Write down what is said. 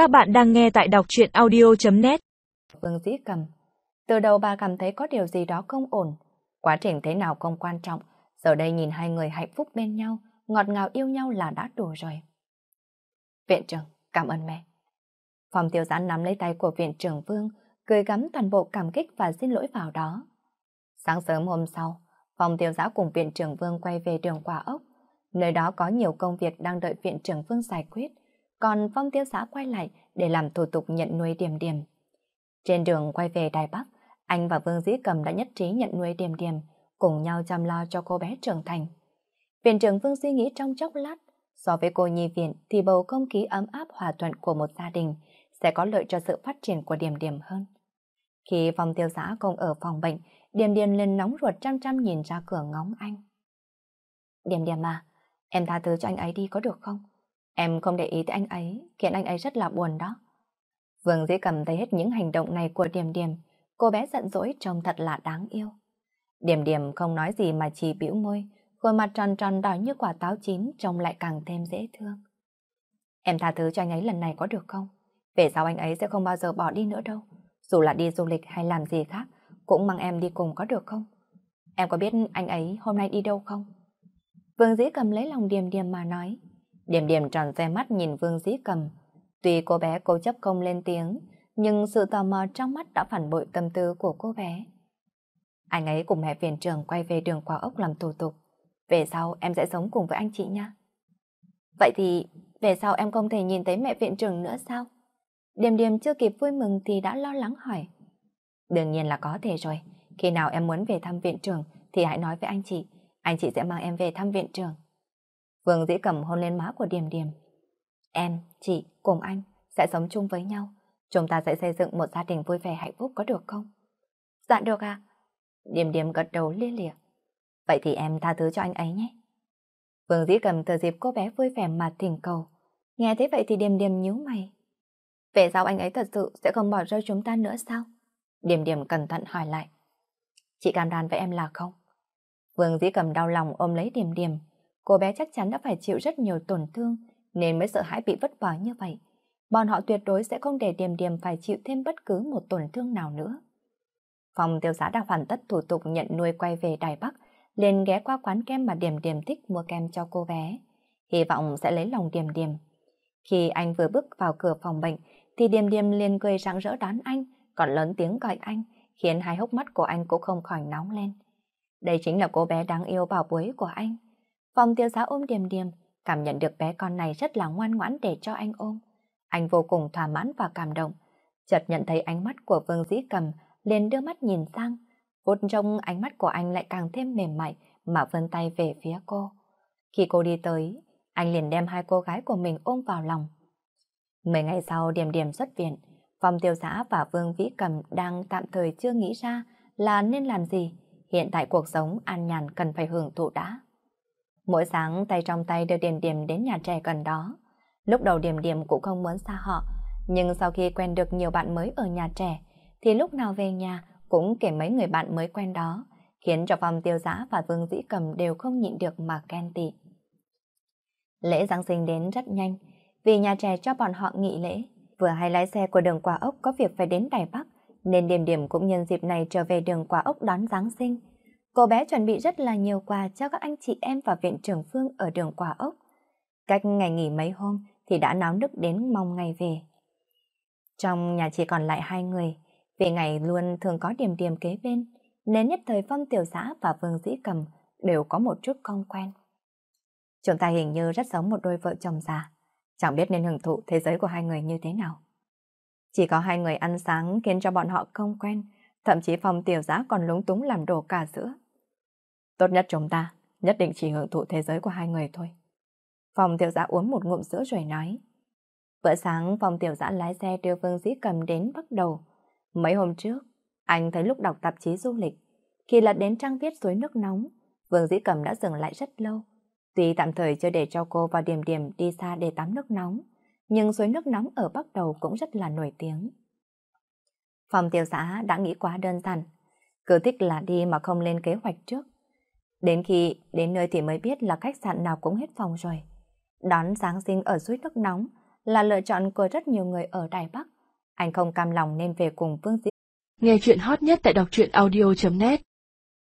Các bạn đang nghe tại đọc truyện audio.net Vương Dĩ cầm. Từ đầu bà cảm thấy có điều gì đó không ổn. Quá trình thế nào không quan trọng. Giờ đây nhìn hai người hạnh phúc bên nhau, ngọt ngào yêu nhau là đã đủ rồi. Viện trưởng, cảm ơn mẹ. Phòng tiêu giãn nắm lấy tay của viện trưởng Vương, cười gắm toàn bộ cảm kích và xin lỗi vào đó. Sáng sớm hôm sau, phòng tiêu giã cùng viện trưởng Vương quay về đường quả ốc. Nơi đó có nhiều công việc đang đợi viện trưởng Vương giải quyết, còn phong tiêu xã quay lại để làm thủ tục nhận nuôi điểm điểm. Trên đường quay về Đài Bắc, anh và Vương Dĩ Cầm đã nhất trí nhận nuôi điểm điểm, cùng nhau chăm lo cho cô bé trưởng thành. Viện trưởng Vương suy nghĩ trong chốc lát, so với cô nhi viện thì bầu không khí ấm áp hòa thuận của một gia đình sẽ có lợi cho sự phát triển của điểm điểm hơn. Khi phòng tiêu xã công ở phòng bệnh, điểm điểm lên nóng ruột chăm chăm nhìn ra cửa ngóng anh. Điểm điểm à, em tha thứ cho anh ấy đi có được không? Em không để ý tới anh ấy, khiến anh ấy rất là buồn đó. Vương Dĩ cầm thấy hết những hành động này của Điềm Điềm, cô bé giận dỗi trông thật là đáng yêu. Điềm Điềm không nói gì mà chỉ bĩu môi, khuôn mặt tròn tròn đỏ như quả táo chín trông lại càng thêm dễ thương. Em tha thứ cho anh ấy lần này có được không? Về sau anh ấy sẽ không bao giờ bỏ đi nữa đâu. Dù là đi du lịch hay làm gì khác, cũng mang em đi cùng có được không? Em có biết anh ấy hôm nay đi đâu không? Vương Dĩ cầm lấy lòng Điềm Điềm mà nói. Điểm điểm tròn xe mắt nhìn Vương Dĩ cầm. Tuy cô bé cố chấp không lên tiếng, nhưng sự tò mò trong mắt đã phản bội tâm tư của cô bé. Anh ấy cùng mẹ viện trưởng quay về đường quả ốc làm thủ tục. Về sau em sẽ sống cùng với anh chị nha. Vậy thì về sau em không thể nhìn thấy mẹ viện trưởng nữa sao? Điềm điềm chưa kịp vui mừng thì đã lo lắng hỏi. Đương nhiên là có thể rồi. Khi nào em muốn về thăm viện trưởng thì hãy nói với anh chị. Anh chị sẽ mang em về thăm viện trưởng. Vương dĩ cầm hôn lên má của Điềm Điềm. Em, chị, cùng anh sẽ sống chung với nhau. Chúng ta sẽ xây dựng một gia đình vui vẻ hạnh phúc có được không? Dạ được à? Điềm Điềm gật đầu lia lịa. Vậy thì em tha thứ cho anh ấy nhé. Vương dĩ cầm từ dịp cô bé vui vẻ mà thỉnh cầu. Nghe thế vậy thì Điềm Điềm nhíu mày. Về sau anh ấy thật sự sẽ không bỏ rơi chúng ta nữa sao? Điềm Điềm cẩn thận hỏi lại. Chị cam đoan với em là không? Vương dĩ cầm đau lòng ôm lấy Điềm Điềm cô bé chắc chắn đã phải chịu rất nhiều tổn thương nên mới sợ hãi bị vứt bỏ như vậy. Bọn họ tuyệt đối sẽ không để Điềm Điềm phải chịu thêm bất cứ một tổn thương nào nữa. Phòng tiêu giá đã hoàn tất thủ tục nhận nuôi quay về Đài Bắc, liền ghé qua quán kem mà Điềm Điềm thích mua kem cho cô bé. Hy vọng sẽ lấy lòng Điềm Điềm. Khi anh vừa bước vào cửa phòng bệnh, thì Điềm Điềm liền cười rạng rỡ đón anh, còn lớn tiếng gọi anh, khiến hai hốc mắt của anh cũng không khỏi nóng lên. Đây chính là cô bé đáng yêu bảo bối của anh. Phòng tiêu giá ôm điềm điềm, cảm nhận được bé con này rất là ngoan ngoãn để cho anh ôm. Anh vô cùng thỏa mãn và cảm động. Chợt nhận thấy ánh mắt của Vương Dĩ Cầm, liền đưa mắt nhìn sang. Vút trong ánh mắt của anh lại càng thêm mềm mại mà vươn tay về phía cô. Khi cô đi tới, anh liền đem hai cô gái của mình ôm vào lòng. Mười ngày sau điểm điểm xuất viện, Phòng tiêu xã và Vương Vĩ Cầm đang tạm thời chưa nghĩ ra là nên làm gì. Hiện tại cuộc sống an nhàn cần phải hưởng thụ đã. Mỗi sáng tay trong tay đưa điểm điểm đến nhà trẻ gần đó. Lúc đầu điểm điểm cũng không muốn xa họ, nhưng sau khi quen được nhiều bạn mới ở nhà trẻ, thì lúc nào về nhà cũng kể mấy người bạn mới quen đó, khiến cho Phong Tiêu Giã và Vương Dĩ Cầm đều không nhịn được mà ghen tị. Lễ Giáng sinh đến rất nhanh, vì nhà trẻ cho bọn họ nghỉ lễ. Vừa hay lái xe của đường quả ốc có việc phải đến Đài Bắc, nên điểm điểm cũng nhân dịp này trở về đường quả ốc đón Giáng sinh. Cô bé chuẩn bị rất là nhiều quà cho các anh chị em và viện trưởng Phương ở đường Quả Ốc. Cách ngày nghỉ mấy hôm thì đã náo nức đến mong ngày về. Trong nhà chỉ còn lại hai người, vì ngày luôn thường có điểm điểm kế bên, nên nhất thời Phong Tiểu Giã và Vương Dĩ Cầm đều có một chút không quen. Chúng ta hình như rất giống một đôi vợ chồng già, chẳng biết nên hưởng thụ thế giới của hai người như thế nào. Chỉ có hai người ăn sáng khiến cho bọn họ không quen, thậm chí phòng Tiểu giá còn lúng túng làm đổ cả sữa. Tốt nhất chúng ta nhất định chỉ hưởng thụ thế giới của hai người thôi. Phòng tiểu giã uống một ngụm sữa rồi nói. Bữa sáng phòng tiểu giã lái xe đưa Vương Dĩ Cầm đến bắt đầu. Mấy hôm trước, anh thấy lúc đọc tạp chí du lịch, khi lật đến trang viết suối nước nóng, Vương Dĩ Cầm đã dừng lại rất lâu. Tuy tạm thời chưa để cho cô vào điểm điểm đi xa để tắm nước nóng, nhưng suối nước nóng ở Bắc Đầu cũng rất là nổi tiếng. Phòng tiểu xã đã nghĩ quá đơn giản, cứ thích là đi mà không lên kế hoạch trước. Đến khi đến nơi thì mới biết là khách sạn nào cũng hết phòng rồi. Đón Giáng sinh ở suối nước nóng là lựa chọn của rất nhiều người ở Đài Bắc. Anh không cam lòng nên về cùng Vương Diễm. Nghe chuyện hot nhất tại đọc truyện audio.net